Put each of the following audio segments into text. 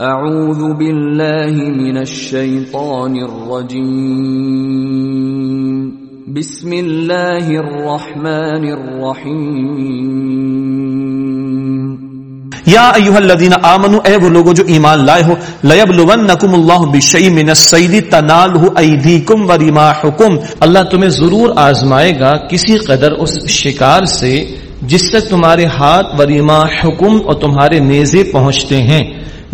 اعوذ باللہ من الشیطان الرجیم بسم اللہ الرحمن الرحیم یا ایوہ الذین آمنوا، اے وہ لوگو جو ایمان لائے ہو لیبلونکم اللہ بشیء من الصید تنالہ ایدیکم و رماحکم اللہ تمہیں ضرور آزمائے گا کسی قدر اس شکار سے جس تک تمہارے ہاتھ و رماحکم اور تمہارے نیزے پہنچتے ہیں۔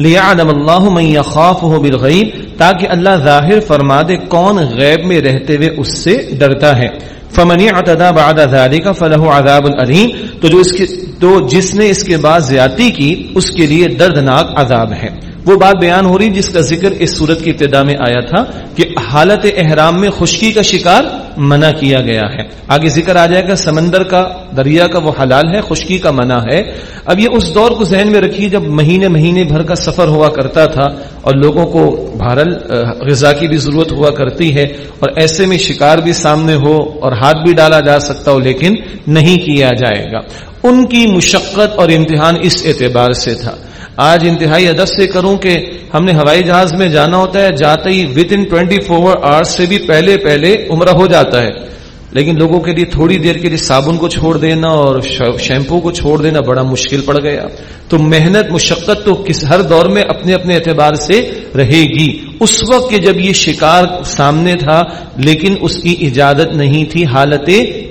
لیعلم اللہ من یخافہ بالغیب تاکہ اللہ ظاہر فرما دے کون غیب میں رہتے ہوئے اس سے ڈرتا ہے۔ فمن اعتدى بعد ذلك فله عذاب الیم تو جو اس کے تو جس نے اس کے بعد زیادتی کی، اس کے لیے دردناک عذاب ہے۔ وہ بات بیان ہو رہی جس کا ذکر اس صورت کی ابتدا میں آیا تھا کہ حالت احرام میں خشکی کا شکار منع کیا گیا ہے۔ آگے ذکر آ جائے گا، سمندر کا دریا کا وہ حلال ہے، خشکی کا منع ہے۔ اب یہ اس دور کو ذہن میں رکھیے جب مہینے مہینے بھر کا سفر ہوا کرتا تھا اور لوگوں کو بھارل غذا کی بھی ضرورت ہوا کرتی ہے اور ایسے میں شکار بھی سامنے ہو اور ہاتھ بھی ڈالا جا سکتا ہو، لیکن نہیں کیا جائے گا۔ ان کی مشقت اور امتحان اس اعتبار سے تھا۔ آج انتہائی ادب سے کروں کہ ہم نے ہوائی جہاز میں جانا ہوتا ہے، جاتے ہی within twenty four hours سے بھی پہلے پہلے عمرہ ہو جاتا ہے۔ لیکن لوگوں کے لیے تھوڑی دیر کے لیے صابن کو چھوڑ دینا اور شیمپو کو چھوڑ دینا بڑا مشکل پڑ گیا۔ تو محنت، مشقت تو کس ہر دور میں اپنے اپنے اعتبار سے رہے گی۔ اس وقت کے جب یہ شکار سامنے تھا، لیکن اس کی اجازت نہیں تھی، حالت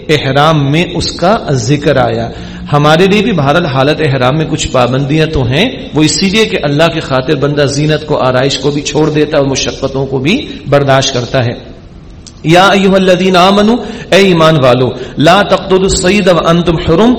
احرام میں اس کا ذکر آیا۔ ہمارے لیے بھی بھارت حالت احرام میں کچھ پابندیاں تو ہیں۔ وہ اسی لیے کہ اللہ کے خاطر بندہ زینت کو، آرائش کو بھی چھوڑ دیتا ہے اور مشقتوں کو بھی برداشت کرتا ہے۔ یا ایوہ الذین آمنوا اے ایمان والو، لا تقتلوا الصید وانتم حرم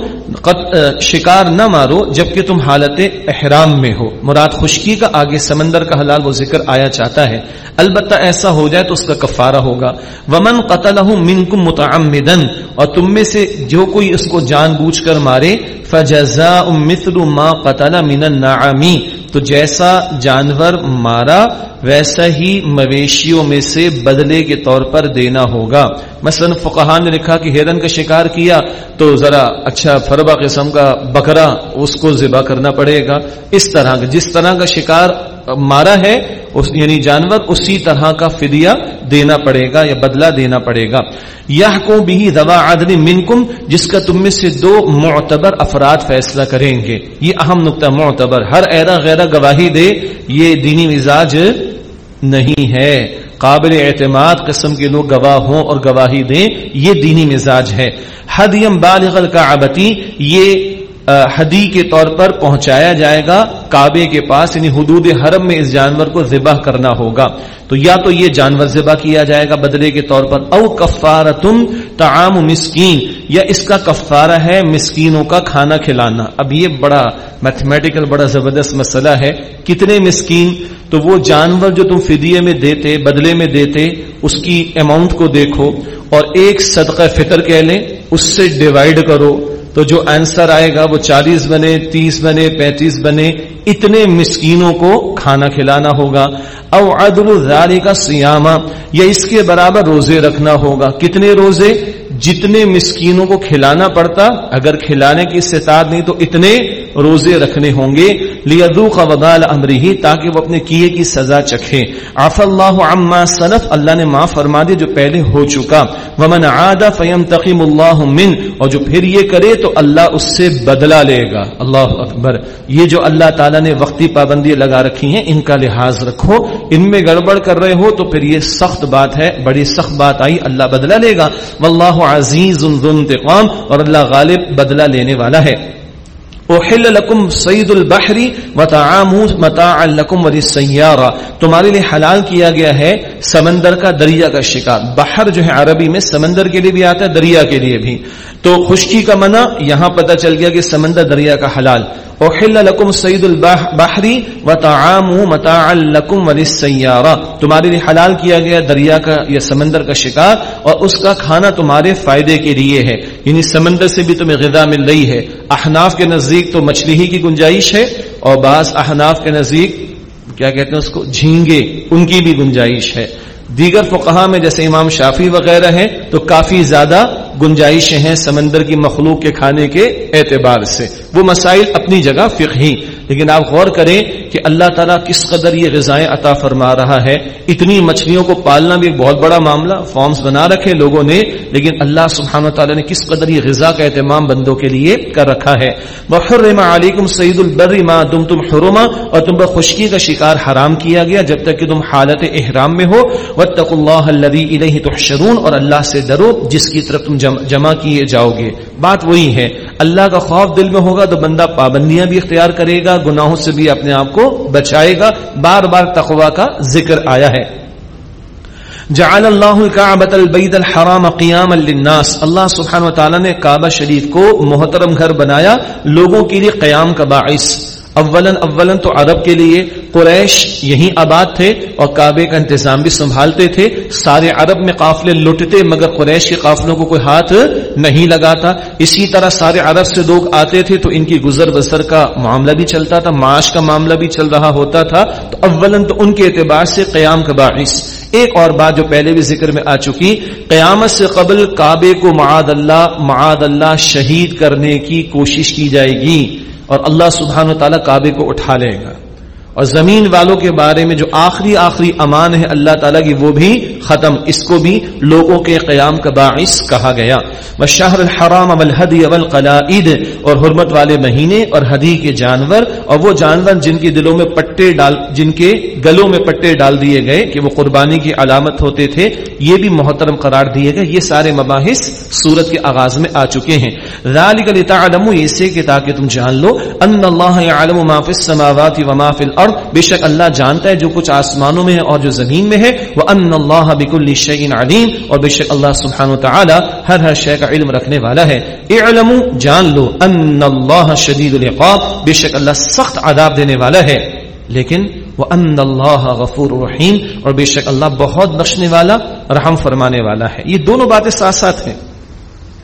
شکار نہ مارو جبکہ تم حالت احرام میں ہو۔ مراد خشکی کا آگے سمندر کا حلال وہ ذکر آیا چاہتا ہے۔ البتہ ایسا ہو جائے تو اس کا کفارہ ہوگا۔ ومن قتلہ منکم متعمدا، اور تم میں سے جو کوئی اس کو جان بوجھ کر مارے، فجزاء مثل ما قتل من النعمی تو جیسا جانور مارا، ویسا ہی مویشیوں میں سے بدلے کے طور پر دینا ہوگا۔ مثلا فقہ نے لکھا کہ ہرن کا شکار کیا تو ذرا اچھا فربا قسم کا بکرا اس کو ذبح کرنا پڑے گا۔ اس طرح کا جس طرح کا شکار مارا ہے، اس یعنی جانور اسی طرح کا فدیہ دینا پڑے گا یا بدلہ دینا پڑے گا۔ یہ کو بھی روا عدل منکم، جس کا تم میں سے دو معتبر افراد فیصلہ کریں گے۔ یہ اہم نقطہ معتبر، ہر ایرا غیرہ گواہی دے، یہ دینی مزاج نہیں ہے۔ قابل اعتماد قسم کے لوگ گواہ ہوں اور گواہی دیں، یہ دینی مزاج ہے۔ حدیم بالغ الکعبتی، یہ حدی کے طور پر پہنچایا جائے گا، کعبے کے پاس یعنی حدود حرم میں اس جانور کو ذبح کرنا ہوگا۔ تو یا تو یہ جانور ذبح کیا جائے گا بدلے کے طور پر، او کفارتم تعام مسکین۔ یا اس کا کفارہ ہے مسکینوں کا کھانا کھلانا۔ اب یہ بڑا میتھمیٹیکل بڑا زبردست مسئلہ ہے۔ کتنے مسکین؟ تو وہ جانور جو تم فدیے میں دیتے، بدلے میں دیتے، اس کی اماؤنٹ کو دیکھو۔ اور ایک صدقہ فطر کہہ لیں، اس سے ڈیوائڈ کرو۔ تو جو آنسر آئے گا، وہ چالیس بنے، تیس بنے، پینتیس بنے، اتنے مسکینوں کو کھانا کھلانا ہوگا۔ او عدل کا سیاما یا اس کے برابر روزے رکھنا ہوگا۔ کتنے روزے؟ جتنے مسکینوں کو کھلانا پڑتا، اگر کھلانے کی استطاعت نہیں تو اتنے روزے رکھنے ہوں گے۔ لیدو کا وبال امری ہی تاکہ وہ اپنے کیے کی سزا چکھے۔ آف اللہ عما صنف اللہ نے معاف فرما دے جو پہلے ہو چکا۔ ومن عاد فیم تقیم اللہ من اور جو پھر یہ کرے تو اللہ اس سے بدلہ لے گا۔ اللہ اکبر۔ یہ جو اللہ تعالیٰ نے وقتی پابندی لگا رکھی ہیں، ان کا لحاظ رکھو۔ ان میں گڑبڑ کر رہے ہو تو پھر یہ سخت بات ہے۔ بڑی سخت بات آئی، اللہ بدلہ لے گا۔ واللہ عزیز ذو انتقام، اور اللہ غالب بدلہ لینے والا ہے۔ احل لکم سعید البحری وطعامو متاعا لکم وللسیارہ تمہارے لیے حلال کیا گیا ہے سمندر کا دریا کا شکار۔ بحر جو ہے عربی میں سمندر کے لیے بھی آتا ہے، دریا کے لیے بھی۔ تو خشکی کا منع یہاں پتہ چل گیا کہ سمندر دریا کا حلال۔ احل لکم سید البحری وطعامو متاعا لکم وللسیارہ۔ تمہارے لیے حلال کیا گیا دریا کا یا سمندر کا شکار اور اس کا کھانا تمہارے فائدے کے لیے ہے۔ یعنی سمندر سے بھی تمہیں غذا مل رہی ہے۔ احناف کے نزدیک تو مچھلی ہی کی گنجائش ہے اور بعض احناف کے نزدیک کیا کہتے ہیں اس کو؟ جھینگے، ان کی بھی گنجائش ہے۔ دیگر فقہا میں جیسے امام شافی وغیرہ ہیں تو کافی زیادہ گنجائشیں ہیں سمندر کی مخلوق کے کھانے کے اعتبار سے۔ وہ مسائل اپنی جگہ فقہی لیکن آپ غور کریں کہ اللہ تعالیٰ کس قدر یہ غذائیں عطا فرما رہا ہے۔ اتنی مچھلیوں کو پالنا بھی ایک بہت بڑا معاملہ۔ فارمز بنا رکھے لوگوں نے۔ لیکن اللہ سبحانہ تعالیٰ نے کس قدر یہ غذا کا اہتمام بندوں کے لیے کر رکھا ہے۔ وحرم علیکم سعید البر ما دم تم حرما اور تم پر خشکی کا شکار حرام کیا گیا جب تک کہ تم حالت احرام میں ہو۔ واتقوا اللہ الذی الیہ تحشرون۔ اور اللہ سے ڈرو جس کی طرف تم جمع کیے جاؤ گے بات وہی ہے، اللہ کا خوف دل میں ہوگا تو بندہ پابندیاں بھی اختیار کرے گا، گناہوں سے بھی اپنے آپ کو بچائے گا۔ بار بار تقوا کا ذکر آیا ہے۔ جعل اللہ الكعبۃ البیت الحرام قیاما للناس۔ اللہ سبحانہ و وتعالی نے کعبہ شریف کو محترم گھر بنایا، لوگوں کے لیے قیام کا باعث۔ اولن اولن تو عرب کے لیے قریش یہی آباد تھے اور کعبے کا انتظام بھی سنبھالتے تھے۔ سارے عرب میں قافلے لٹتے مگر قریش کے قافلوں کو کوئی ہاتھ نہیں لگاتا۔ اسی طرح سارے عرب سے لوگ آتے تھے تو ان کی گزر بسر کا معاملہ بھی چلتا تھا، معاش کا معاملہ بھی چل رہا ہوتا تھا۔ تو اولن تو ان کے اعتبار سے قیام کا باعث۔ ایک اور بات جو پہلے بھی ذکر میں آ چکی، قیامت سے قبل کعبے کو معاد اللہ معاد اللہ شہید کرنے کی کوشش کی جائے گی۔ اور اللہ سبحانہ و تعالیٰ کعبے کو اٹھا لے گا۔ اور زمین والوں کے بارے میں جو آخری آخری امان ہے اللہ تعالیٰ کی، وہ بھی ختم۔ اس کو بھی لوگوں کے قیام کا باعث کہا گیا۔ شہر الحرام الحدی اول قلعید اور حرمت والے مہینے اور ہدی کے جانور اور وہ جانور جن کے دلوں میں پٹے ڈال، جن کے گلوں میں پٹے ڈال دیے گئے کہ وہ قربانی کی علامت ہوتے تھے، یہ بھی محترم قرار دیے گئے۔ یہ سارے مباحث سورت کے آغاز میں آ چکے ہیں۔ ذالک لتعلم اسے کہ تاکہ تم جان لو ان اللہ يعلم ما في السماوات وما في الارض بے شک اللہ جانتا ہے جو کچھ آسمانوں میں ہے اور جو زمین میں ہے وہ ان اللہ بكل شيء علیم اور بے شک اللہ سبحانہ وتعالی ہر ہر شے کا علم رکھنے والا ہے۔ اعلموا جان لو ان اللہ شدید العقاب۔ بے شک اللہ سخت عذاب دینے والا ہے۔ لیکن وہ ان اللہ غفور رحیم اور بے شک اللہ بہت بخشنے والا، رحم فرمانے والا ہے۔ یہ دونوں باتیں ساتھ ساتھ ہیں۔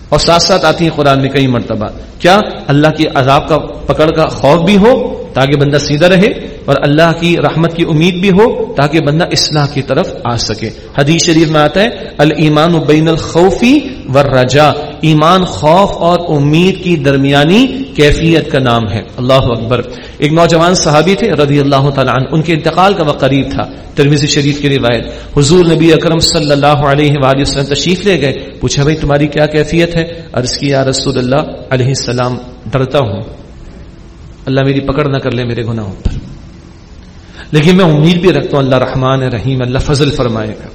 اور ساتھ ساتھ آتی ہیں قرآن میں کئی مرتبہ۔ کیا اللہ کی عذاب کا، پکڑ کا خوف بھی ہو؟ تاکہ بندہ سیدھا رہے اور اللہ کی رحمت کی امید بھی ہو تاکہ بندہ اصلاح کی طرف آ سکے۔ حدیث شریف میں آتا ہے المان بین الخوفی ورجا ایمان، خوف اور امید کی درمیانی کیفیت کا نام ہے۔ اللہ اکبر۔ ایک نوجوان صحابی تھے رضی اللہ تعالیٰ عنہ، ان کے انتقال کا وقت قریب تھا۔ ترمیزی شریف کی روایت، حضور نبی اکرم صلی اللہ علیہ وآلہ وسلم تشریف لے گئے۔ پوچھا، بھائی، تمہاری کیا کیفیت ہے؟ عرض کی، یا رسول اللہ علیہ السلام، ڈرتا ہوں۔ اللہ میری پکڑ نہ کر لے میرے گناہوں پر۔ لیکن میں امید بھی رکھتا ہوں اللہ رحمان رحیم، اللہ فضل فرمائے گا۔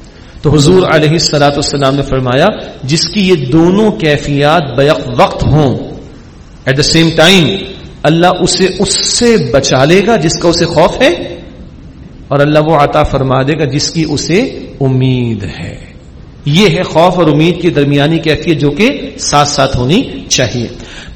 تو حضور علیہ السلاۃ السلام نے فرمایا، جس کی یہ دونوں کیفیات بیک وقت ہوں ایٹ دا سیم ٹائم اللہ اسے اس سے بچا لے گا جس کا اسے خوف ہے، اور اللہ وہ عطا فرما دے گا جس کی اسے امید ہے۔ یہ ہے خوف اور امید کی درمیانی کیفیت جو کہ ساتھ ساتھ ہونی چاہیے۔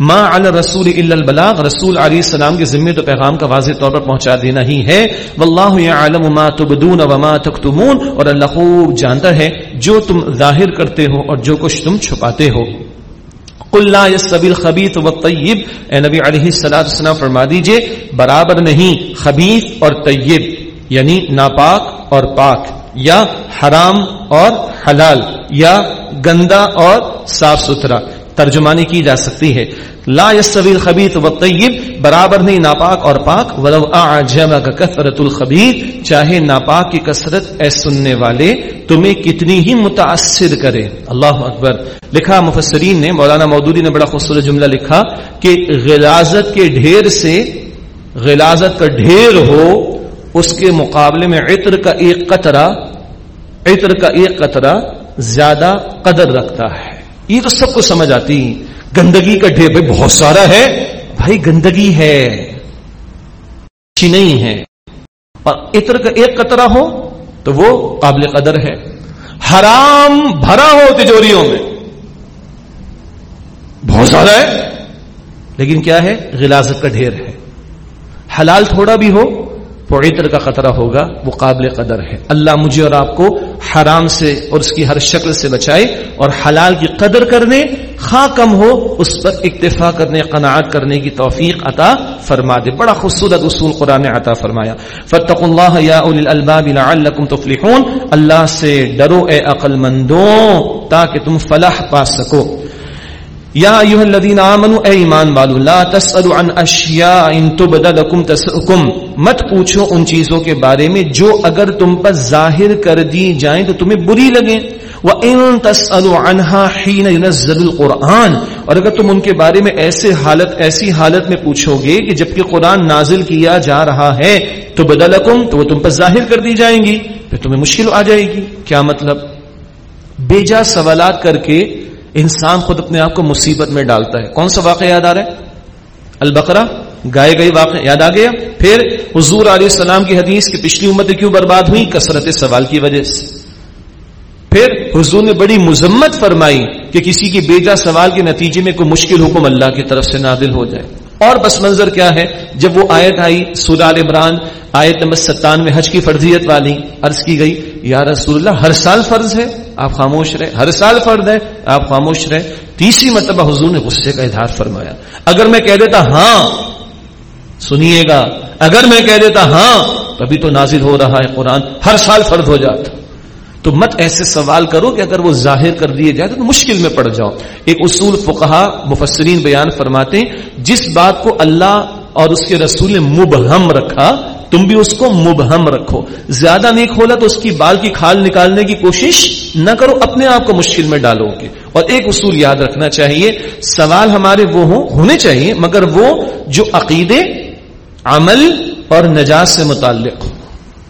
ما علی رسول الا البلاغ، رسول علیہ السلام کے ذمہ تو پیغام کا واضح طور پر پہنچا دینا ہی ہے۔ واللہ یعلم ما تبدون وما تکتمون اور اللہ خوب جانتا ہے جو تم ظاہر کرتے ہو اور جو کچھ تم چھپاتے ہو۔ قل لا يستوي الخبيث والطيب، اے نبی علیہ الصلوۃ والسلام فرما دیجیے، برابر نہیں، خبیث اور طیب یعنی ناپاک اور پاک۔ یا حرام اور حلال یا گندا اور صاف ستھرا ترجمانی کی جا سکتی ہے۔ لا يستوي الخبيث والطيب برابر نہیں، ناپاک اور پاک۔ ولو اعجبك كثرة الخبيث چاہے ناپاک کی کثرت اے سننے والے، تمہیں کتنی ہی متاثر کرے۔ اللہ اکبر۔ لکھا مفسرین نے، مولانا مودودی نے بڑا خوبصورت جملہ لکھا کہ غلازت کے ڈھیر سے، غلازت کا ڈھیر ہو اس کے مقابلے میں عطر کا ایک قطرہ، عطر کا ایک قطرہ زیادہ قدر رکھتا ہے۔ یہ تو سب کو سمجھ آتی۔ گندگی کا ڈھیر بھائی بہت سارا ہے۔ بھائی گندگی ہے۔ نہیں ہے۔ اور عطر کا ایک قطرہ ہو تو وہ قابل قدر ہے۔ حرام بھرا ہو تجوریوں میں۔ بہت سارا ہے۔ لیکن کیا ہے؟ غلازت کا ڈھیر ہے۔ حلال تھوڑا بھی ہو عطر کا خطرہ ہوگا، وہ قابل قدر ہے۔ اللہ مجھے اور آپ کو حرام سے اور اس کی ہر شکل سے بچائے اور حلال کی قدر کرنے، خواہ کم ہو، اس پر اکتفا کرنے، قناعت کرنے کی توفیق عطا فرما دے بڑا خوبصورت اصول قرآن عطا فرمایا۔ فتق اللہ یا الباب لعلکم تفلحون۔ اللہ سے ڈرو اے عقل مندوں تاکہ تم فلاح پا سکو۔ یا ایوہ الذین آمنوا، اے ایمان والو، لا تسألوا عن اشیاء ان تبد لکم تسأکم مت پوچھو ان چیزوں کے بارے میں جو اگر تم پر ظاہر کر دی جائیں تو تمہیں بری لگیں۔ وَإِن تَسْأَلُوا عَنْهَا حِينَ يُنَزَّلُ الْقُرْآنِ۔ اور اگر تم ان کے بارے میں ایسے حالت، ایسی حالت میں پوچھو گے کہ جبکہ قرآن نازل کیا جا رہا ہے تو بدلکم تو وہ تم پر ظاہر کر دی جائیں گی، پھر تمہیں مشکل آ جائے گی۔ کیا مطلب؟ بیجا سوالات کر کے انسان خود اپنے آپ کو مصیبت میں ڈالتا ہے۔ کون سا واقعہ یاد آ رہا ہے؟ البقرہ۔ گائے گئی واقع یاد آ گیا۔ پھر حضور علیہ السلام کی حدیث کی پچھلی امت کیوں برباد ہوئی؟ کثرت سوال کی وجہ سے۔ پھر حضور نے بڑی مذمت فرمائی کہ کسی کی بیجا سوال کے نتیجے میں کوئی مشکل حکم اللہ کی طرف سے نادل ہو جائے۔ اور بس منظر کیا ہے؟ جب وہ آیت آئی، سورہ عمران، آیت نمبر ستانوے، حج کی فرضیت والی عرض کی گئی، یا رسول اللہ، ہر سال فرض ہے۔ آپ خاموش رہے؟ ہر سال فرض ہے، آپ خاموش رہے؟ تیسری مرتبہ حضور نے غصے کا اظہار فرمایا۔ اگر میں کہہ دیتا ہاں سنیے گا، اگر میں کہہ دیتا ہاں تبھی تو نازل ہو رہا ہے قرآن، ہر سال فرض ہو جاتا۔ تو مت ایسے سوال کرو کہ اگر وہ ظاہر کر دیے جائے تو مشکل میں پڑ جاؤ۔ ایک اصول فقہا، مفسرین بیان فرماتے ہیں، جس بات کو اللہ اور اس کے رسول نے مبہم رکھا تم بھی اس کو مبہم رکھو۔ زیادہ نہیں کھولا تو اس کی بال کی کھال نکالنے کی کوشش نہ کرو، اپنے آپ کو مشکل میں ڈالو گے اور ایک اصول یاد رکھنا چاہیے، سوال ہمارے وہ ہوں، ہونے چاہیے، مگر وہ جو عقیدے، عمل اور نجات سے متعلق ہو۔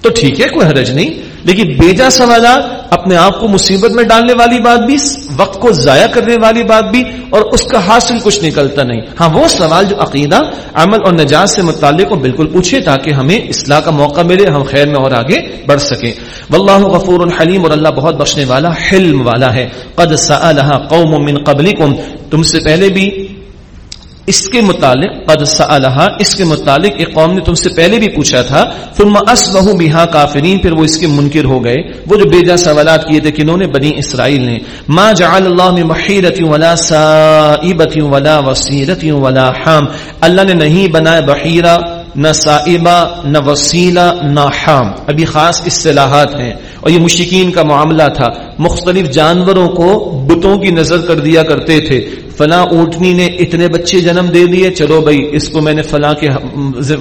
تو ٹھیک ہے، کوئی حرج نہیں۔ لیکن بیجا سوالات اپنے آپ کو مصیبت میں ڈالنے والی بات بھی، وقت کو ضائع کرنے والی بات بھی، اور اس کا حاصل کچھ نکلتا نہیں۔ ہاں وہ سوال جو عقیدہ، عمل اور نجات سے متعلق ہو، بالکل پوچھے تاکہ ہمیں اصلاح کا موقع ملے، ہم خیر میں اور آگے بڑھ سکیں۔ واللہ غفور الحلیم اور اللہ بہت بخشنے والا، حلم والا ہے۔ قد سألها قوم من قبلكم۔ تم سے پہلے بھی اس کے متعلق، قد سألها اس کے متعلق ایک قوم نے تم سے پہلے بھی پوچھا تھا، ثم اسبہو بها کافرین، پھر وہ اس کے منکر ہو گئے۔ وہ جو بیجا سوالات کیے تھے کنہوں نے بنی اسرائیل نے، ما جعل اللہ من محیرت ولا سائبت ولا وسیلت ولا حام۔ اللہ نے نہیں بنایا بحیرہ نہ سائبہ نہ وسیلہ، نہ حام۔ ابھی خاص اصطلاحات ہیں۔ اور یہ مشکین کا معاملہ تھا۔ مختلف جانوروں کو بتوں کی نظر کر دیا کرتے تھے۔ فلاں اونٹنی نے اتنے بچے جنم دے دیے۔ چلو بھائی، اس کو میں نے فلاں کے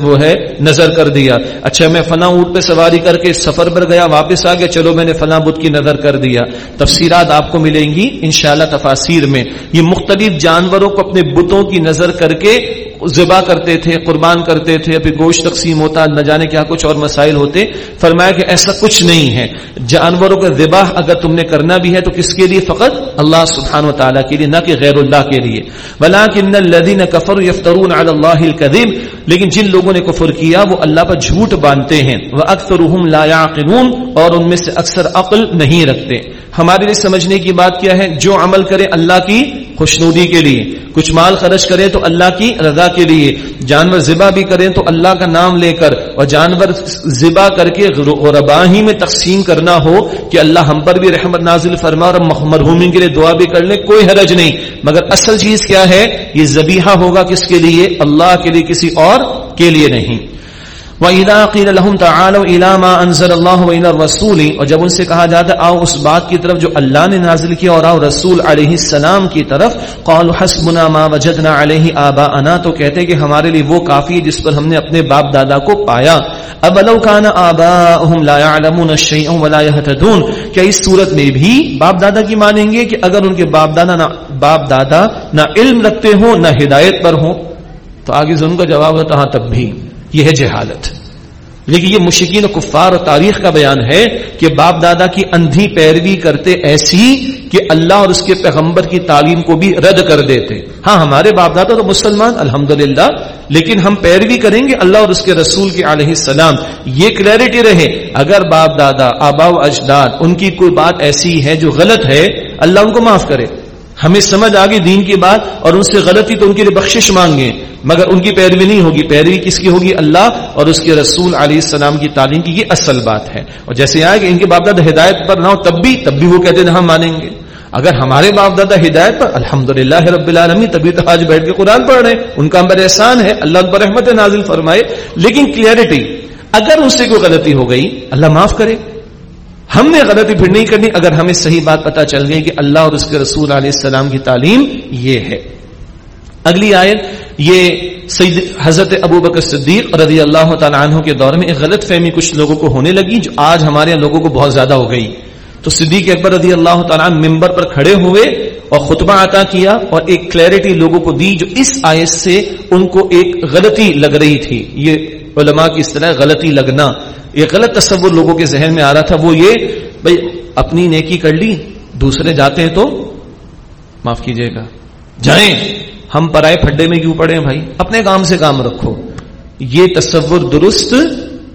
وہ ہے، نظر کر دیا۔ اچھا میں فلاں اونٹ پہ سواری کر کے سفر پر گیا، واپس آ گیا۔ چلو، میں نے فلاں بت کی نظر کر دیا۔ تفصیلات آپ کو ملیں گی انشاءاللہ تفاصیر میں۔ یہ مختلف جانوروں کو اپنے بتوں کی نظر کر کے ذبح کرتے تھے، قربان کرتے تھے، ابھی گوشت تقسیم ہوتا، نہ جانے کیا کچھ اور مسائل ہوتے۔ فرمایا کہ ایسا کچھ نہیں ہے۔ جانوروں کا ذبح اگر تم نے کرنا بھی ہے تو کس کے لیے؟ فقط اللہ سبحانہ و تعالیٰ کے لیے، نہ کہ غیر اللہ کے لیے۔ ولیکن الذین کفروا یفترون علی اللہ الکذب لیکن جن لوگوں نے کفر کیا، وہ اللہ پر جھوٹ باندھتے ہیں۔ واکثرهم لا يعقلون۔ اور ان میں سے اکثر عقل نہیں رکھتے۔ ہمارے لیے سمجھنے کی بات کیا ہے؟ جو عمل کرے اللہ کی خوشنودی کے لیے۔ کچھ مال خرچ کرے تو اللہ کی رضا کے لیے، جانور ذبح بھی کریں تو اللہ کا نام لے کر، اور جانور ذبح کر کے غربا ہی میں تقسیم کرنا ہو کہ اللہ ہم پر بھی رحمت نازل فرما اور مرحومین کے لیے دعا بھی کر لیں کوئی حرج نہیں۔ مگر اصل چیز کیا ہے؟ یہ ذبیحہ ہوگا کس کے لیے؟ اللہ کے لیے، کسی اور کے لیے نہیں۔ وَإِذَا قِيلَ لَهُمْ تَعَالَوْا إِلَى مَا أَنزَلَ اللَّهُ وَإِلَى الرَّسُولِ اور جب ان سے کہا جاتا آؤ اس بات کی طرف جو اللہ نے نازل کیا اور آؤ رسول علیہ السلام کی طرف، قالوا حسبنا ما وجدنا علیہ آباءنا تو کہتے کہ ہمارے لیے وہ کافی جس پر ہم نے اپنے باپ دادا کو پایا۔ اب لو كان آباؤهم لا يعلمون شيئا ولا يهتدون۔ کیا اس صورت میں بھی باپ دادا کی مانیں گے کہ اگر ان کے باپ دادا نہ باپ دادا نہ علم رکھتے ہوں، نہ ہدایت پر ہوں؟ تو آگے ظلم کا جواب ہوتا ہاں تب بھی۔ یہ ہے جہالت۔ لیکن یہ مشکین و کفار و تاریخ کا بیان ہے کہ باپ دادا کی اندھی پیروی کرتے ایسی کہ اللہ اور اس کے پیغمبر کی تعلیم کو بھی رد کر دیتے۔ ہاں ہمارے باپ دادا تو مسلمان الحمد لیکن ہم پیروی کریں گے اللہ اور اس کے رسول کے علیہ السلام۔ یہ کلیئرٹی رہے، اگر باپ دادا آبا و اجداد، ان کی کوئی بات ایسی ہے جو غلط ہے، اللہ ان کو معاف کرے۔ ہمیں سمجھ آگے دین کی بات اور ان سے غلطی تو ان کے لیے بخشش مانگے مگر ان کی پیروی نہیں ہوگی۔ پیروی کس کی ہوگی؟ اللہ اور اس کے رسول علیہ السلام کی تعلیم کی یہ اصل بات ہے۔ اور جیسے آئے کہ ان کے باپ دادا ہدایت پر نہ ہو، تب بھی تب بھی وہ کہتے ہیں ہم مانیں گے۔ اگر ہمارے باپ دادا ہدایت پر الحمد للہ رب العالمی تبھی تو آج بیٹھ کے قرآن پڑھ رہے ہیں۔ ان کا امبر احسان ہے، اللہ پر رحمت نازل فرمائے۔ لیکن کلیئرٹی اگر اس سے کوئی غلطی ہو گئی، اللہ معاف کرے۔ ہم نے غلطی پھر نہیں کرنی، اگر ہمیں صحیح بات پتا چل گئی کہ اللہ اور اس کے رسول علیہ السلام کی تعلیم یہ ہے۔ اگلی آیت، یہ سید حضرت ابو بکر صدیق رضی اللہ تعالیٰ عنہ کے دور میں ایک غلط فہمی کچھ لوگوں کو ہونے لگی جو آج ہمارے لوگوں کو بہت زیادہ ہو گئی۔ تو صدیق اکبر رضی اللہ تعالیٰ ممبر پر کھڑے ہوئے اور خطبہ عطا کیا اور ایک کلیئرٹی لوگوں کو دی جو اس آیت سے ان کو ایک غلطی لگ رہی تھی۔ یہ علماء کی اس طرح غلطی لگنا۔ یہ غلط تصور لوگوں کے ذہن میں آ رہا تھا، وہ یہ بھائی اپنی نیکی کر لی، دوسرے جاتے ہیں تو معاف کیجیے گا۔ جائیں، ہم پرائے پھڈے میں کیوں پڑے بھائی؟ اپنے کام سے کام رکھو۔ یہ تصور درست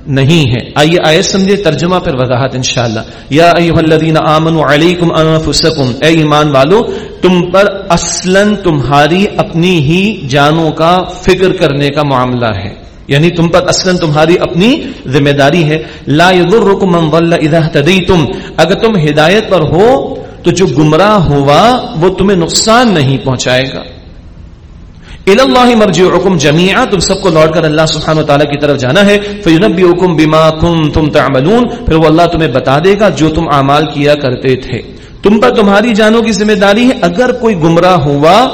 نہیں ہے۔ آئیے آئے سمجھے، ترجمہ پھر وضاحت انشاءاللہ۔ یا ایوہ الذین آمنوا علیکم انفسکم، اے ایمان والو، تم پر اصلا تمہاری اپنی ہی جانوں کا فکر کرنے کا معاملہ ہے۔ یعنی تم پر اصلا تمہاری اپنی ذمہ داری ہے۔ لا یضرکم من ضل اذا اهتدیتم۔ اگر تم ہدایت پر ہو، تو جو گمراہ ہوا، وہ تمہیں نقصان نہیں پہنچائے گا۔ اللہ مرجعکم جميعا تم سب کو لوٹ کر اللہ سبحانہ و تعالی کی طرف جانا ہے۔ فینبئکم بما کنتم تعملون۔ پھر وہ اللہ تمہیں بتا دے گا جو تم اعمال کیا کرتے تھے۔ تم پر تمہاری جانوں کی ذمہ داری ہے۔ اگر کوئی گمراہ ہوا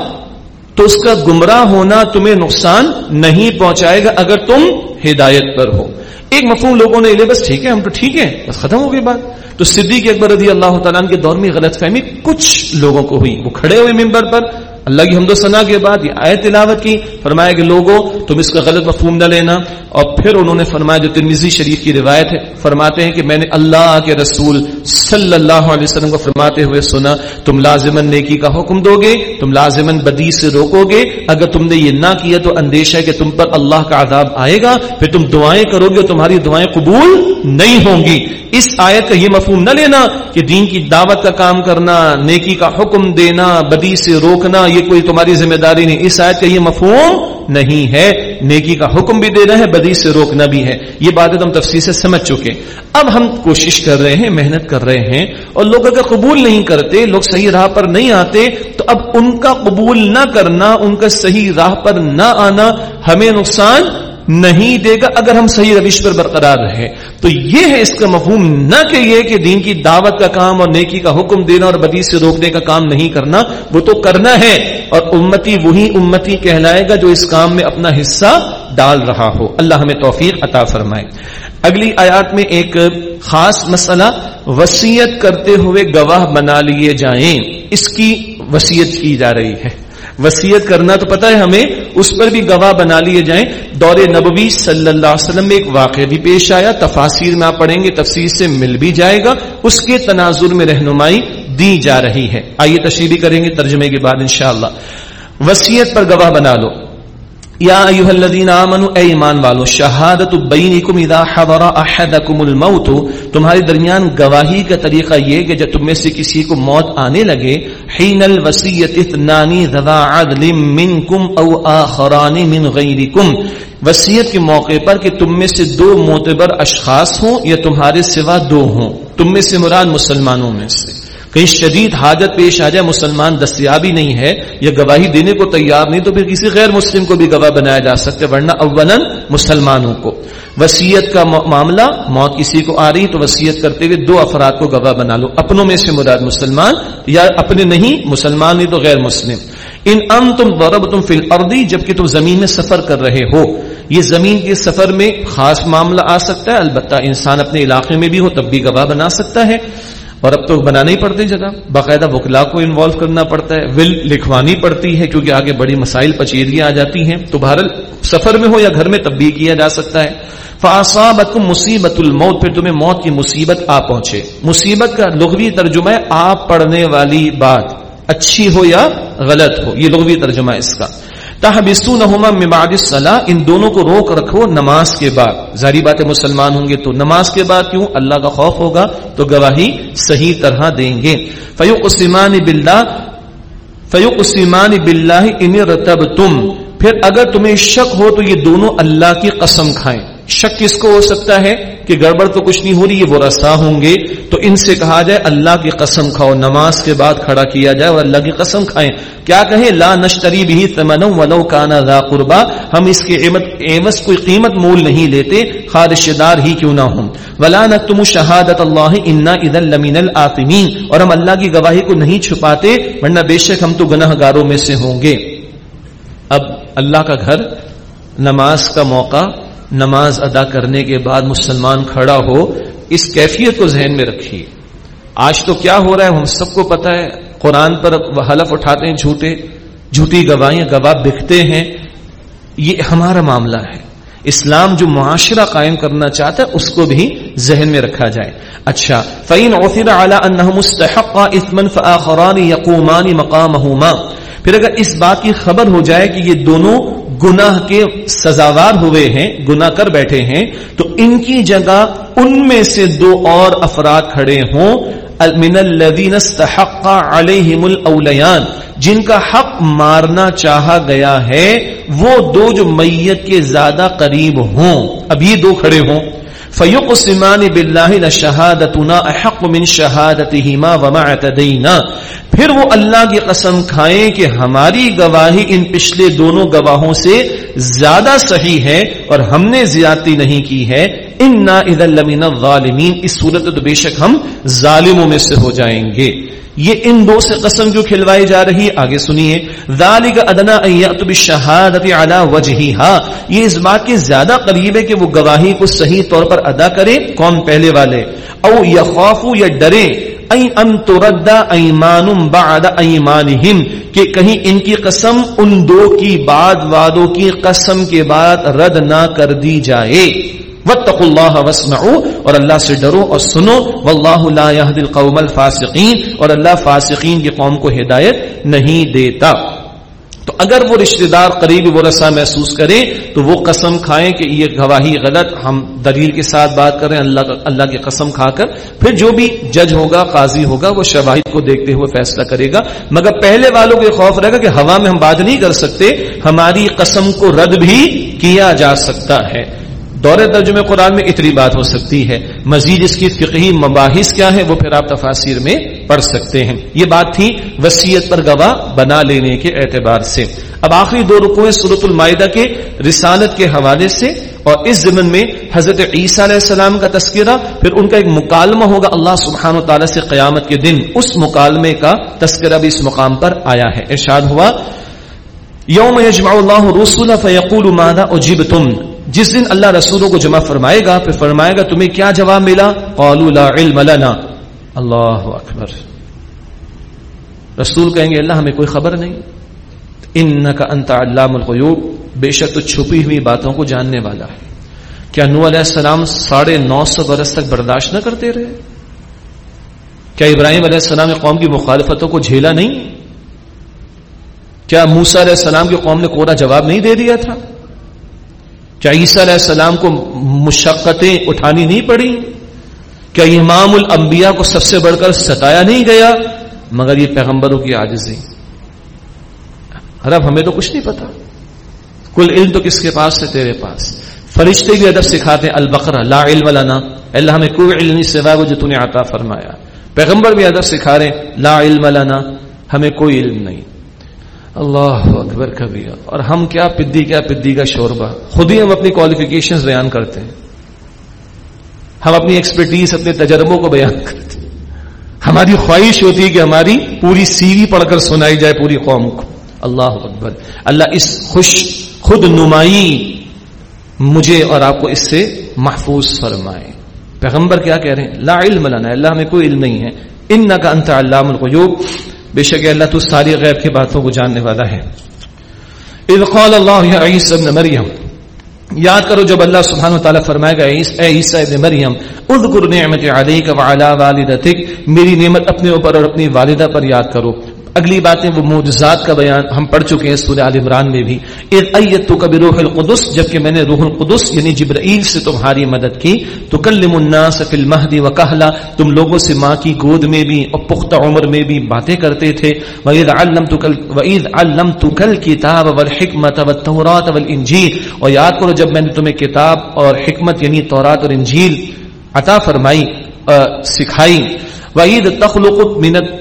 تو اس کا گمراہ ہونا تمہیں نقصان نہیں پہنچائے گا اگر تم ہدایت پر ہو۔ ایک مفہوم لوگوں نے لے بس ٹھیک ہے، ہم تو ٹھیک ہے بس ختم ہو گئی بات۔ تو صدیق اکبر رضی اللہ تعالیٰ کے دور میں غلط فہمی کچھ لوگوں کو ہوئی۔ وہ کھڑے ہوئے ممبر پر اللہ کی حمد و ثنا کے بعد یہ آیت تلاوت کی، فرمایا کہ لوگوں تم اس کا غلط مفہوم نہ لینا۔ اور پھر انہوں نے فرمایا، جو ترمیزی شریف کی روایت ہے، فرماتے ہیں کہ میں نے اللہ کے رسول صلی اللہ علیہ وسلم کو فرماتے ہوئے سنا، تم لازمن نیکی کا حکم دو گے، تم لازمن بدی سے روکو گے۔ اگر تم نے یہ نہ کیا تو اندیشہ ہے کہ تم پر اللہ کا عذاب آئے گا، پھر تم دعائیں کرو گے تمہاری دعائیں قبول نہیں ہوں گی۔ اس آیت کا یہ مفہوم نہ لینا کہ دین کی دعوت کا کام کرنا، نیکی کا حکم دینا، بدی سے روکنا یہ کوئی تمہاری ذمہ داری نہیں۔ اس آیت کا یہ مفہوم نہیں ہے۔ نیکی کا حکم بھی دینا ہے بدی سے روکنا بھی ہے۔ یہ باتیں ہم تفصیل سے سمجھ چکے اب ہم کوشش کر رہے ہیں، محنت کر رہے ہیں اور لوگ اگر قبول نہیں کرتے، لوگ صحیح راہ پر نہیں آتے، تو اب ان کا قبول نہ کرنا، ان کا صحیح راہ پر نہ آنا ہمیں نقصان نہیں دے گا اگر ہم صحیح روش پر برقرار رہے۔ تو یہ ہے اس کا مفہوم، نہ کہ یہ کہ دین کی دعوت کا کام اور نیکی کا حکم دینا اور بدی سے روکنے کا کام نہیں کرنا، وہ تو کرنا ہے۔ اور امتی وہی امتی کہلائے گا جو اس کام میں اپنا حصہ ڈال رہا ہو۔ اللہ ہمیں توفیق عطا فرمائے۔ اگلی آیات میں ایک خاص مسئلہ وسیعت کرتے ہوئے گواہ بنا لیے جائیں۔ اس کی وسیعت کی جا رہی ہے۔ وسیعت کرنا تو پتہ ہے ہمیں، اس پر بھی گواہ بنا لیے جائیں۔ دور نبوی صلی اللہ علیہ وسلم میں ایک واقعہ بھی پیش آیا تفاصیر میں آپ پڑھیں گے تفصیل سے مل بھی جائے گا۔ اس کے تناظر میں رہنمائی دی جا رہی ہے۔ آئیے تشریح کریں گے ترجمے کے بعد انشاءاللہ۔ وسیعت پر گواہ بنا لو۔ یا ایوہ الذین آمنوا اے ایمان والو شہادت بینکم اذا حضر احدکم الموت. تمہارے درمیان گواہی کا طریقہ یہ کہ جب تم میں سے کسی کو موت آنے لگے حین الوسیت اثنانی ذا عدل منکم او آخران من غیرکم وسیعت کے موقع پر کہ تم میں سے دو معتبر اشخاص ہوں یا تمہارے سوا دو ہوں، تم میں سے مراد مسلمانوں میں سے۔ کہیں شدید حاجت پیش آ جائے، مسلمان دستیابی نہیں ہے، یا گواہی دینے کو تیار نہیں، تو پھر کسی غیر مسلم کو بھی گواہ بنایا جا سکتے ورنہ اولن مسلمانوں کو۔ وسیعت کا معاملہ، موت کسی کو آ رہی، تو وسیعت کرتے ہوئے دو افراد کو گواہ بنا لو۔ اپنوں میں سے مراد مسلمان، یا اپنے نہیں، مسلمان نہیں تو غیر مسلم۔ ان ام تم غورب تم فل اردی جبکہ تم زمین میں سفر کر رہے ہو۔ یہ زمین کے سفر میں خاص معاملہ آ سکتا ہے، البتہ انسان اپنے علاقے میں بھی ہو تب بھی گواہ بنا سکتا ہے۔ اور اب تو بنانا ہی پڑتے جگہ۔ باقاعدہ وکلا کو انوالو کرنا پڑتا ہے۔ ول لکھوانی پڑتی ہے کیونکہ آگے بڑی مسائل پچیریاں آ جاتی ہیں۔ تو بہرحال سفر میں ہو یا گھر میں تب بھی کیا جا سکتا ہے۔ فاصابت مصیبت الموت، پھر تمہیں موت کی مصیبت آ پہنچے۔ مصیبت کا لغوی ترجمہ ہے آپ پڑھنے والی بات۔ اچھی ہو یا غلط ہو، یہ لغوی ترجمہ ہے اس کا۔ تحبسونہما من بعد الصلاة، ان دونوں کو روک رکھو نماز کے بعد۔ ظاہری بات ہے مسلمان ہوں گے تو نماز کے بعد کیوں؟ اللہ کا خوف ہوگا تو گواہی صحیح طرح دیں گے۔ فیقسمان باللہ فیقسمان باللہ ان رتبتم۔ پھر اگر تمہیں شک ہو تو یہ دونوں اللہ کی قسم کھائیں۔ شک کس کو ہو سکتا ہے کہ گڑبڑ تو کچھ نہیں ہو رہی، یہ وہ رسا ہوں گے۔ تو ان سے کہا جائے، اللہ کی قسم کھاؤ، نماز کے بعد کھڑا کیا جائے اور اللہ کی قسم کھائیں۔ کیا کہیں؟ لا نشتری بھی تمن ولو کانا ذا قربا۔ ہم اس کے ایمس کوئی قیمت مول نہیں لیتے، خارش دار ہی کیوں نہ ہوں۔ ولا نکتم شہادت اللہ، انا اذا لمن العاطمین اور ہم اللہ کی گواہی کو نہیں چھپاتے، ورنہ بے شک ہم تو گناہ گاروں میں سے ہوں گے۔ اب اللہ کا گھر، نماز کا موقع نماز ادا کرنے کے بعد مسلمان کھڑا ہو، اس کیفیت کو ذہن میں رکھیے۔ آج تو کیا ہو رہا ہے، ہم سب کو پتا ہے۔ قرآن پر حلف اٹھاتے ہیں، جھوٹے، جھوٹی گواہیں گواہ بکتے ہیں۔ یہ ہمارا معاملہ ہے۔ اسلام جو معاشرہ قائم کرنا چاہتا ہے، اس کو بھی ذہن میں رکھا جائے۔ اچھا فعین اوفر اعلیٰ مستحق یقومانی مقام پھر اگر اس بات کی خبر ہو جائے کہ یہ دونوں گناہ کے سزاوار ہوئے ہیں، گناہ کر بیٹھے ہیں، تو ان کی جگہ ان میں سے دو اور افراد کھڑے ہوں۔ من الذین استحق علیہم الاولیان، جن کا حق مارنا چاہا گیا ہے، وہ دو جو میت کے زیادہ قریب ہوں۔ اب یہ دو کھڑے ہوں۔ فیوق سمان بلّہ شہادتنا احق من شہادتہما وما اعتدینا پھر وہ اللہ کی قسم کھائیں کہ ہماری گواہی ان پچھلے دونوں گواہوں سے زیادہ صحیح ہے اور ہم نے زیادتی نہیں کی ہے۔ ان نا ظالمین اس صورت تو بے شک ہم ظالموں میں سے ہو جائیں گے۔ یہ ان دو سے قسم جو کھلوائی جا رہی آگے سنیے۔ ذالک ادنا شہادت اعلی وجہ یہ اس بات کے زیادہ قریب ہے کہ وہ گواہی کو صحیح طور پر ادا کرے کون پہلے والے۔ او یا خوف یا ڈرے۔ ان ترد ایمان بعد ایمانہم۔ کہ کہیں ان کی قسم ان دو کی بعد وادوں کی قسم کے بعد رد نہ کر دی جائے۔ واتقوا اللہ واسمعوا اور اللہ سے ڈرو اور سنو، واللہ لا يهدي القوم الفاسقین اور اللہ فاسقین کی قوم کو ہدایت نہیں دیتا۔ تو اگر وہ رشتہ دار قریبی وہ رسا محسوس کریں، تو وہ قسم کھائیں کہ یہ گواہی غلط، ہم دلیل کے ساتھ بات کریں اللہ اللہ کی قسم کھا کر۔ پھر جو بھی جج ہوگا، قاضی ہوگا، وہ شواہد کو دیکھتے ہوئے فیصلہ کرے گا۔ مگر پہلے والوں کے خوف رہے گا کہ ہوا میں ہم بات نہیں کر سکتے، ہماری قسم کو رد بھی کیا جا سکتا ہے۔ دور ترجمے قرآن میں اتنی بات ہو سکتی ہے۔ مزید اس کی فقہی مباحث کیا ہے وہ پھر آپ تفاصیر میں پڑھ سکتے ہیں۔ یہ بات تھی وسیعت پر گواہ بنا لینے کے اعتبار سے۔ اب آخری دو رکو سورت المائدہ کے رسالت کے حوالے سے اور اس زمن میں حضرت عیسیٰ علیہ السلام کا تذکرہ، پھر ان کا ایک مکالمہ ہوگا اللہ سبحانہ و تعالیٰ سے قیامت کے دن۔ اس مکالمے کا تذکرہ بھی اس مقام پر آیا ہے۔ ارشاد ہوا، یوم یجمع اللہ رسول فیقول ماذا اجبتم؟ جس دن اللہ رسولوں کو جمع فرمائے گا، پھر فرمائے گا، تمہیں کیا جواب ملا؟ قالوا لا علم لنا۔ اللہ اکبر۔ رسول کہیں گے، اللہ، ہمیں کوئی خبر نہیں۔ ان کا انت علام الغیوب۔ بے شک تو چھپی ہوئی باتوں کو جاننے والا ہے۔ کیا نو علیہ السلام ساڑھے نو سو برس تک برداشت نہ کرتے رہے؟ کیا ابراہیم علیہ السلام قوم کی مخالفتوں کو جھیلا نہیں؟ کیا موسا علیہ السلام کی قوم نے کوڑا جواب نہیں دے دیا تھا؟ کیا عیسیٰ علیہ السلام کو مشقتیں اٹھانی نہیں پڑی؟ کیا امام الانبیاء کو سب سے بڑھ کر ستایا نہیں گیا؟ مگر یہ پیغمبروں کی آجزی رب، ہمیں تو کچھ نہیں پتا۔ کل علم تو کس کے پاس ہے؟ تیرے پاس۔ فرشتے بھی ادب سکھاتے ہیں، البقرہ، لا علم لنا۔ اللہ، ہمیں کوئی علم نہیں سوائے وہ جو تھی عطا فرمایا۔ پیغمبر بھی ادب سکھا رہے لا علم لنا۔ ہمیں کوئی علم نہیں۔ اللہ اکبر کبھی اور ہم کیا پدی کیا پدی کا شوربہ خود ہی ہم اپنی کوالیفیکیشن بیان کرتے ہیں ہم اپنی ایکسپرٹیز اپنے تجربوں کو بیان کرتے ہیں ہماری خواہش ہوتی ہے کہ ہماری پوری سیری پڑھ کر سنائی جائے پوری قوم کو اللہ اکبر اللہ اس خوش خود نمائی مجھے اور آپ کو اس سے محفوظ فرمائے پیغمبر کیا کہہ رہے ہیں لا علم لنا اللہ ہمیں کوئی علم نہیں ہے ان کا انت علام القیوب بے شک اللہ تو ساری غیب کی باتوں کو جاننے والا ہے۔ اذ قال اللہ یا عیسی ابن مریم، یاد کرو جب اللہ سبحانہ و تعالیٰ فرمائے گا، اے عیسیٰ ابن مریم، اذکر نعمت علیک وعلا والدتک، میری نعمت اپنے اوپر اور اپنی والدہ پر یاد کرو۔ اگلی باتیں وہ معجزات کا بیان ہم پڑھ چکے ہیں سورہ عال عمران میں بھی۔ ایتو کبھی روح القدس، جبکہ میں نے روح القدس یعنی جبرائیل سے تمہاری مدد کی۔ تو کلم الناس فی المہدی و تم لوگوں سے ماں کی گود میں بھی اور پختہ عمر میں بھی باتیں کرتے تھے۔ وعید وعید علم کتاب والحکمت والتورات والانجیل اور یاد کرو جب میں نے تمہیں کتاب اور حکمت یعنی تورات اور انجیل عطا فرمائی سکھائی۔ وعید تخلق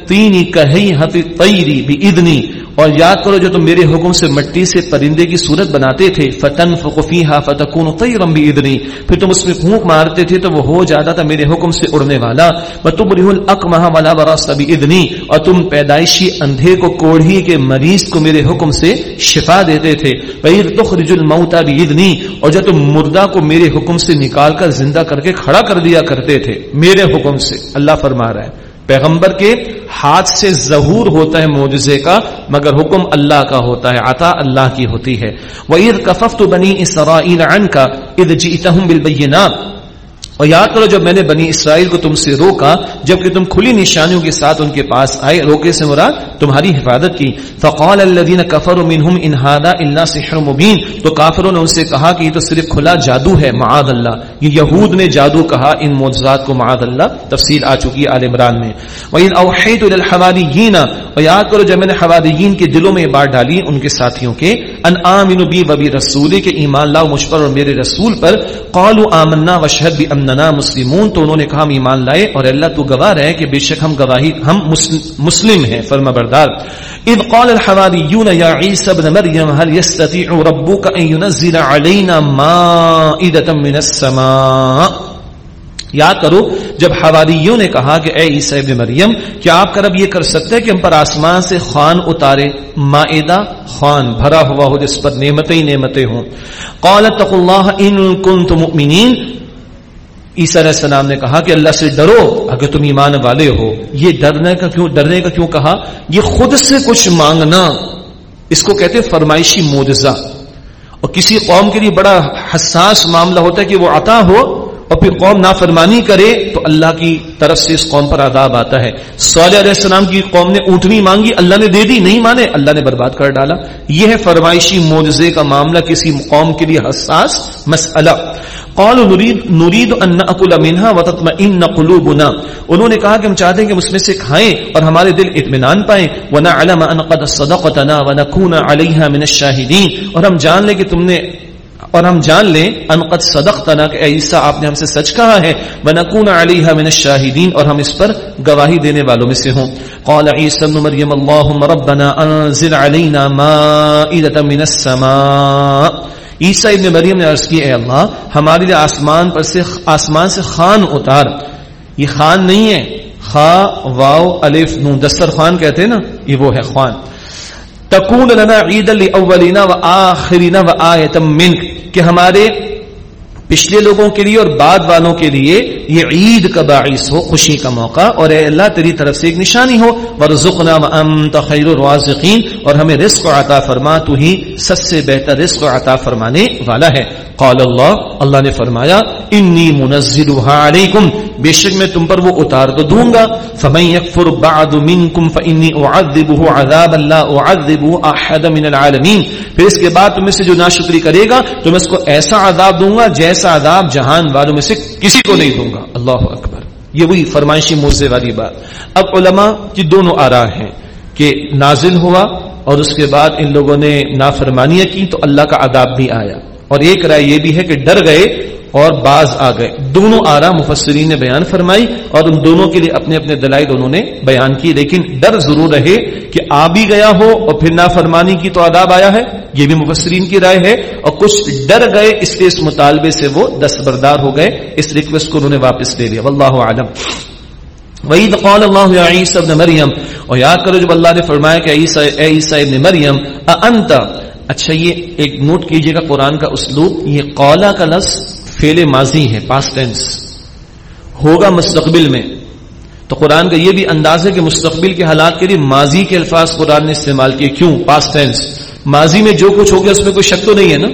من الطین کہیحت الطیر باذنی اور یاد کرو جو تم میرے حکم سے مٹی سے پرندے کی صورت بناتے تھے فتن فقفیہ فتکون طیرا باذنی پھر تم اس میں پھونک مارتے تھے تو وہ ہو جاتا تھا میرے حکم سے اڑنے والا۔ وتبرئ الاقمہ ولا براس باذنی اور تم پیدائشی اندھے کو کوڑھی کے مریض کو میرے حکم سے شفا دیتے تھے۔ وَإِذْ تُخْرِجُ الْمَوْتَى بِإِذْنِي اور جب تم مردہ کو میرے حکم سے نکال کر زندہ کر کے کھڑا کر دیا کرتے تھے، میرے حکم سے۔ اللہ فرما رہا ہے۔ پیغمبر کے ہاتھ سے ظہور ہوتا ہے معجزے کا، مگر حکم اللہ کا ہوتا ہے، عطا اللہ کی ہوتی ہے۔ وَإِذْ كَفَفْتُ بَنِي إِسْرَائِيلَ عَنْكَ، إِذْ جِئِتَهُمْ بِالْبَيِّنَاتِ اور یاد کرو جب میں نے بنی اسرائیل کو تم سے روکا، جبکہ تم کھلی نشانیوں کے ساتھ ان کے پاس آئے روکے سے مراد تمہاری حفاظت کی۔ فقال الذين كفروا منهم ان هذا الا سحر مبين تو کافروں نے ان سے کہا کہ یہ تو صرف کھلا جادو ہے، معاذ اللہ۔ یہ یہود نے جادو کہا، ان معجزات کو معاذ اللہ۔ تفصیل آ چکی ہے آل عمران میں۔ وَإِذْ أَوْحَيْتُ إِلَى الْحَوَارِيِّينَ۔ اور یاد کرو جب میں نے حواریین کے دلوں میں یہ بات ڈالی ان کے ساتھیوں کے ان آمنوا بی و بی رسولی کے ایمان لاؤ مجھ پر اور میرے رسول پر۔ قالوا آمنا وشهد بأننا مسلمون۔ تو انہوں نے کہا ہم ایمان لائے اور اللہ تو گواہ رہے کہ بے شک ہم گواہی، ہم مسلم ہیں، فرما بردار۔ اذ قال الحواریون یا عیسی ابن مریم، هل يستطيع ربك ان ينزل علينا مائدة من السماء؟ یاد کرو جب حواریوں نے کہا کہ اے عیسی ابن مریم، کیا آپ کا رب یہ کر سکتے ہیں کہ ہم پر آسمان سے خوان اتارے؟ مائدہ خوان بھرا ہوا ہو جس پر نعمتیں نعمتیں ہوں۔ قال اتقوا اللہ ان کنتم مؤمنین۔ عیسیٰ علیہ السلام نے کہا کہ اللہ سے ڈرو، اگر تم ایمان والے ہو۔ یہ ڈرنے کا کیوں، ڈرنے کا کیوں کہا؟ یہ خود سے کچھ مانگنا۔ اس کو کہتے فرمائشی معجزہ۔ اور کسی قوم کے لیے بڑا حساس معاملہ ہوتا ہے کہ وہ عطا ہو۔ اور پھر قوم نافرمانی کرے تو اللہ کی طرف سے اس قوم پر عذاب آتا ہے۔ صالح علیہ السلام کی قوم نے اونٹنی مانگی، اللہ نے دے دی، نہیں مانے، اللہ نے برباد کر ڈالا۔ یہ ہے فرمائشی معجزے کا معاملہ کسی قوم کے لیے حساس مسئلہ۔ قالوا نريد نريد ان ناكل منها وتطمئن قلوبنا۔ انہوں نے کہا کہ ہم چاہتے ہیں کہ ہم اس میں سے کھائیں اور ہمارے دل اطمینان پائیں۔ ونعلم ان قد صدقتنا ونكون عليها من الشاهدين۔ اور ہم جان لیں کہ تم نے اور ہم جان لیں، ان قد صدقتنا، کہ عیسیٰ، آپ نے ہم سے سچ کہا ہے، ونكون عليها من الشاهدين، اور ہم اس پر گواہی دینے والوں میں سے ہوں۔ قال عيسى ابن مريم، اللهم ربنا انزل علينا مائدة من السماء۔ عیسیٰ ابن مریم نے عرض کی، اے اللہ، ہمارے لیے آسمان پر سے، آسمان سے خان اتار۔ یہ خان نہیں ہے، خا، واو، الف، نون، دستر خان کہتے ہیں نا، یہ وہ ہے خوان۔ تکون لنا عید الاولین و آخرین و آیتم منک کہ ہمارے پچھلے لوگوں کے لیے اور بعد والوں کے لیے یہ عید کا باعث ہو، خوشی کا موقع اور اے اللہ تیری طرف سے ایک نشانی ہو۔ ورزقنا وانت خیر الرازقین اور ہمیں رزق عطا فرما، تو ہی سب سے بہتر رزق عطا فرمانے والا ہے۔ قال اللہ اللہ نے فرمایا، انی منزلها علیکم، بے شک میں تم پر وہ اتار تو دوں گا۔ فمن یکفر بعد منکم فانی اعذبه عذابا لا اعذبه احد من العالمین۔ پھر اس کے بعد تم میں سے جو ناشکری کرے گا تو میں اس کو ایسا عذاب دوں گا جیسا عذاب جہان والوں میں سے کسی کو نہیں دوں گا۔ اللہ اکبر۔ یہ وہی فرمائشی موزے والی بات۔ اب علماء کی دونوں آرا ہیں کہ نازل ہوا اور اس کے بعد ان لوگوں نے نافرمانیاں کی تو اللہ کا عذاب بھی آیا۔ اور ایک رائے یہ بھی ہے کہ ڈر گئے اور باز آ گئے۔ دونوں آرا مفسرین نے بیان فرمائی اور ان دونوں کے لیے اپنے اپنے دلائل انہوں نے بیان کی لیکن ڈر ضرور رہے کہ آ بھی گیا ہو اور پھر نافرمانی کی تو آداب آیا ہے۔ یہ بھی مفسرین کی رائے ہے اور کچھ ڈر گئے اس لیے اس مطالبے سے وہ دستبردار ہو گئے۔ اس ریکویسٹ کو انہوں نے واپس لے لیا واللہ عالم وعید قال اللہ عیسی ابن مریم اور یاد کرو جب اللہ نے فرمایا کہ عیسی اے عیسی ابن مریم انت اچھا یہ ایک نوٹ کیجیے گا قرآن کا اسلوب۔ یہ قولا کا لفظ فعل ماضی ہے پاس ٹینس ہوگا مستقبل میں۔ تو قرآن کا یہ بھی انداز ہے کہ مستقبل کے حالات کے لیے ماضی کے الفاظ قرآن نے استعمال کیے۔ کیوں؟ پاس ٹینس ماضی میں جو کچھ ہو گیا، اس میں کوئی شک تو نہیں ہے نا؟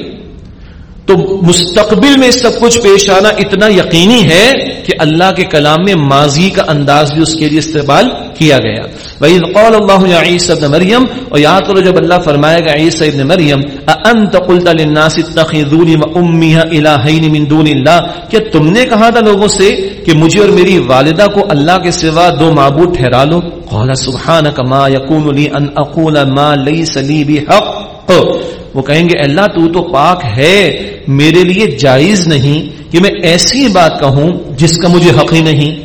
تو مستقبل میں سب کچھ پیش آنا اتنا یقینی ہے کہ اللہ کے کلام میں ماضی کا انداز بھی اس کے لیے استعمال کیا گیا۔ وَإِذْ قَالَ اللَّهُ يَا عِيسَى ابْنَ مَرْيَمْ، اور یاد کرو جب اللہ فرمائے گا عیسی ابن مریم اَأَنْتَ قُلْتَ لِلنَّاسِ اتَّخِذُونِ وَأُمِّهَ إِلَٰهَيْنِ مِن دُونِ اللَّهِ؟ کہ تم نے کہا تھا لوگوں سے کہ مجھے اور میری والدہ کو اللہ کے سوا دو معبود ٹھہرا لو؟ قال سبحانك ما يكون لي ان اقول ما ليس لي بحق۔ وہ کہیں گے، اللہ تو تو پاک ہے، میرے لیے جائز نہیں کہ میں ایسی بات کہوں جس کا مجھے حق ہی نہیں۔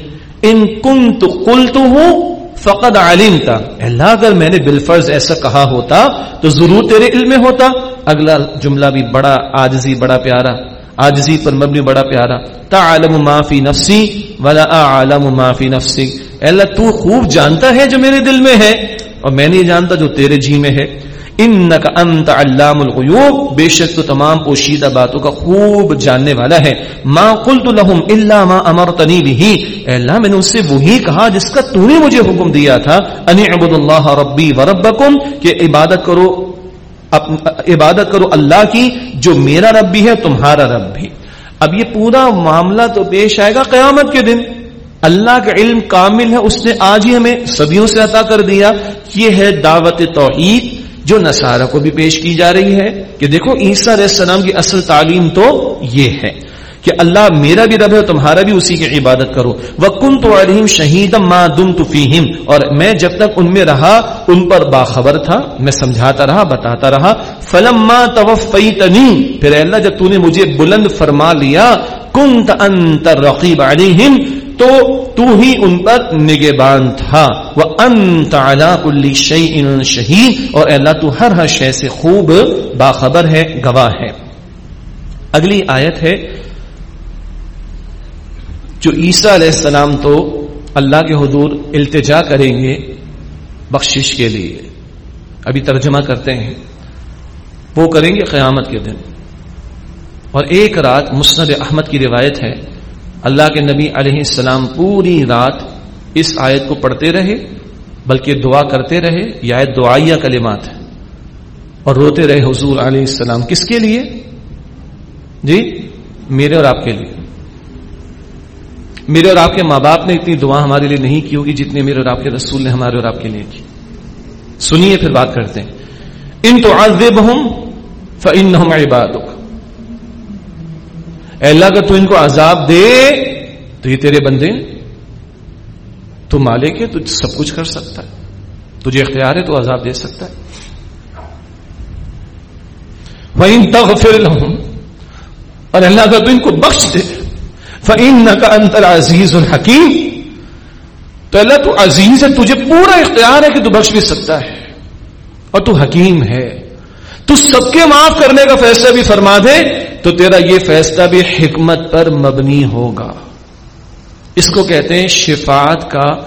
ان کنت قلت ہوں فقد علم تھا اللہ، اگر میں نے بالفرض ایسا کہا ہوتا، تو ضرور تیرے علم میں ہوتا۔ اگلا جملہ بھی بڑا آجزی بڑا پیارا۔ آجزی پر مبنی بڑا پیارا۔ تعلم ما فی نفسی ولا اعلم ما فی نفسی اللہ، تو خوب جانتا ہے جو میرے دل میں ہے، اور میں نہیں جانتا جو تیرے جی میں ہے۔ انک انت علام الغیوب بے شک تو تمام پوشیدہ باتوں کا خوب جاننے والا ہے. ما قلت لهم الا ما امرتنی به. اے اللہ، میں نے اس سے وہی کہا جس کا تو نے مجھے حکم دیا تھا. ان اعبد اللہ ربی وربکم، کہ عبادت کرو عبادت کرو اللہ کی جو میرا رب بھی ہے، تمہارا رب بھی. اب یہ پورا معاملہ تو پیش آئے گا قیامت کے دن. اللہ کا علم کامل ہے، اس نے آج ہی ہمیں صدیوں سے عطا کر دیا. یہ ہے دعوت توحید. جو نصارہ کو بھی پیش کی جا رہی ہے کہ دیکھو عیسیٰ علیہ السلام کی اصل تعلیم تو یہ ہے کہ اللہ میرا بھی رب ہے اور تمہارا بھی اسی کی عبادت کرو۔ وکن تو علیم شہید ماں دم تو اور میں جب تک ان میں رہا، ان پر باخبر تھا، میں سمجھاتا رہا، بتاتا رہا۔ فلم ماں توفی پھر اللہ، جب تو نے مجھے بلند فرما لیا کنت انت رقیب علیہم تو تو ہی ان پر نگبان تھا۔ وہ انت علی کل شہید اور اللہ، تو ہر ہر شے سے خوب باخبر ہے، گواہ ہے۔ اگلی آیت ہے، جو عیسیٰ علیہ السلام تو اللہ کے حضور التجا کریں گے بخشش کے لیے۔ ابھی ترجمہ کرتے ہیں۔ وہ کریں گے قیامت کے دن۔ اور ایک رات مسند احمد کی روایت ہے۔ اللہ کے نبی علیہ السلام پوری رات اس آیت کو پڑھتے رہے، بلکہ دعا کرتے رہے، یہ آیت دعائیہ کلمات ہے اور روتے رہے حضور علیہ السلام۔ کس کے لیے؟ جی میرے اور آپ کے لیے۔ میرے اور آپ کے ماں باپ نے اتنی دعا ہمارے لیے نہیں کی ہوگی جتنی میرے اور آپ کے رسول نے ہمارے اور آپ کے لیے کی۔ سنیے پھر بات کرتے ہیں۔ ان تو آزب ہوں فن عبادک۔ اے اللہ اگر تو ان کو عذاب دے تو یہ تیرے بندے تو مالک ہے، تو سب کچھ کر سکتا ہے۔ تجھے اختیار ہے، تو عذاب دے سکتا ہے۔ وَإِن تَغْفِرْ لَهُمْ، اور اللہ اگر تو ان کو بخش دے، فَإِنَّكَ أَنْتَ الْعَزِيزُ الْحَكِيمُ۔ تو اللہ تو عزیز ہے، تجھے پورا اختیار ہے کہ تو بخش بھی سکتا ہے۔ اور تو حکیم ہے۔ تو سب کے معاف کرنے کا فیصلہ بھی فرما دے۔ تو تیرا یہ فیصلہ بھی حکمت پر مبنی ہوگا۔ اس کو کہتے ہیں شفاعت کا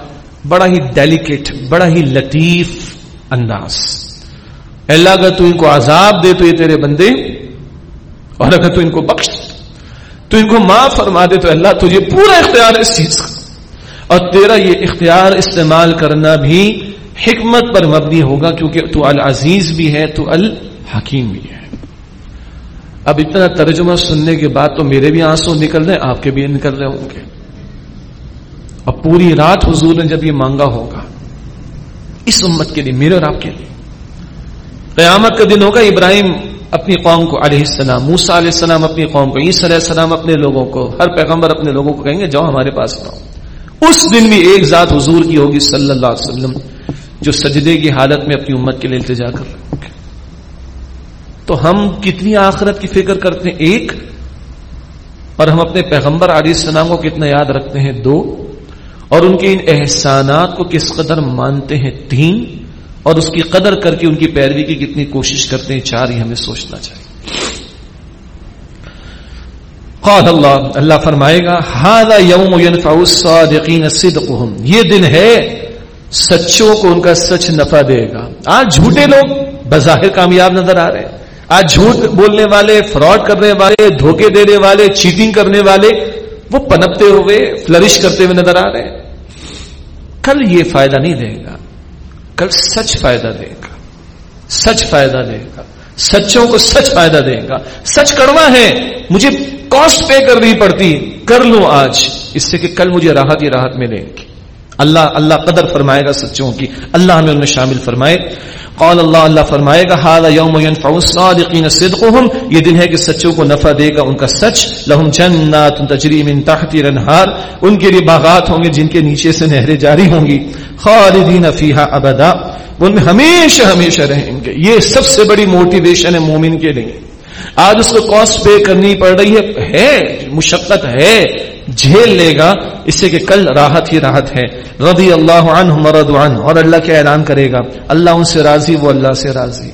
بڑا ہی ڈیلیکیٹ بڑا ہی لطیف انداز۔ اللہ، اگر تو ان کو عذاب دے تو یہ تیرے بندے، اور اگر تو ان کو بخش، تو ان کو معاف فرما دے تو اللہ، تجھے پورا اختیار ہے اس چیز کا۔ اور تیرا یہ اختیار استعمال کرنا بھی حکمت پر مبنی ہوگا، کیونکہ تو العزیز بھی ہے، تو الحکیم بھی ہے۔ اب اتنا ترجمہ سننے کے بعد تو میرے بھی آنسو نکل رہے آپ کے بھی نکل رہے ہوں گے۔ اور پوری رات حضور نے جب یہ مانگا ہوگا، اس امت کے لیے، میرے اور آپ کے لیے۔ قیامت کا دن ہوگا، ابراہیم اپنی قوم کو، علیہ السلام موسا علیہ السلام اپنی قوم کو، عیسی علیہ السلام اپنے لوگوں کو، ہر پیغمبر اپنے لوگوں کو کہیں گے، جاؤ ہمارے پاس آؤ۔ اس دن بھی ایک ذات حضور کی ہوگی صلی اللہ علیہ وسلم، جو سجدے کی حالت میں اپنی امت کے لیے التجا کر رہے ہیں تو ہم کتنی آخرت کی فکر کرتے ہیں؟ ایک، اور ہم اپنے پیغمبر علیہ السلام کو کتنا یاد رکھتے ہیں؟ دو، اور ان کے ان احسانات کو کس قدر مانتے ہیں؟ تین، اور اس کی قدر کر کے ان کی پیروی کی کتنی کوشش کرتے ہیں؟ چار ہی ہمیں سوچنا چاہیے۔ قال اللہ اللہ فرمائے گا ہاں یوم الصادقین صدقهم یہ دن ہے، سچوں کو ان کا سچ نفع دے گا۔ آج جھوٹے لوگ بظاہر کامیاب نظر آ رہے ہیں۔ آج جھوٹ بولنے والے، فراڈ کرنے والے، دھوکے دینے والے، چیٹنگ کرنے والے، وہ پنپتے ہوئے، فلرش کرتے ہوئے نظر آ رہے ہیں۔ کل یہ فائدہ نہیں دے گا۔ کل سچ فائدہ دے گا۔ سچ فائدہ دے گا۔ سچوں کو سچ فائدہ دے گا۔ سچ کڑوا ہے۔ مجھے کاسٹ پے کرنی پڑتی۔ کر لوں آج۔ اس سے کہ کل مجھے راحت ہی راحت ملے گی۔ اللہ اللہ قدر فرمائے گا سچوں کی، اللہ ہمیں ان میں شامل فرمائے۔ قال اللہ اللہ فرمائے گا هذا يوم ينفع الصادقين صدقهم یہ دن ہے کہ سچوں کو نفع دے گا ان کا سچ۔ لهم جنات تجری من تحت الانهار ان کے لیے باغات ہوں گے جن کے نیچے سے نہریں جاری ہوں گی۔ خالدین فیها ابدا۔ ان میں ہمیشہ ہمیشہ رہیں گے۔ یہ سب سے بڑی موٹیویشن ہے مومن کے لیے۔ آج اس کو کاسٹ پے کرنی پڑ رہی ہے۔ ہے، مشقت ہے۔ جھیل لے گا، اس سے کہ کل راحت ہی راحت ہے۔ رضی اللہ عنہ مرد عنہ، اور اللہ کیا اعلان کرے گا؟ اللہ ان سے راضی، وہ اللہ سے راضی۔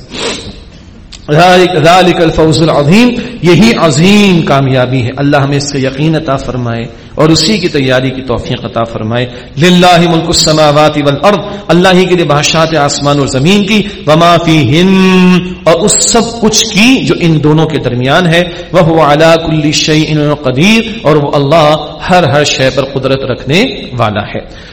ذالک الفوز العظیم، یہی عظیم کامیابی ہے۔ اللہ ہمیں اس کا یقین عطا فرمائے۔ اور اسی کی تیاری کی توفیق عطا فرمائے۔ للہ ملک السماوات والارض۔ اللہ ہی کے لیے بادشاہت آسمان اور زمین کی۔ وما فیہن۔ اور اس سب کچھ کی جو ان دونوں کے درمیان ہے۔ وہ علی کل شیء قدیر۔ اور وہ اللہ ہر ہر شے پر قدرت رکھنے والا ہے۔